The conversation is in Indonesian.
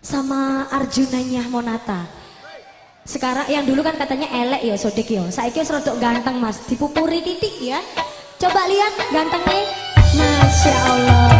sama Arjunanya Monata. Sekarang yang dulu kan katanya elek ya Sodik ya. Saiki wis rodok ganteng Mas, dipupuri titik ya. Coba lihat gantengnya. Masya Allah.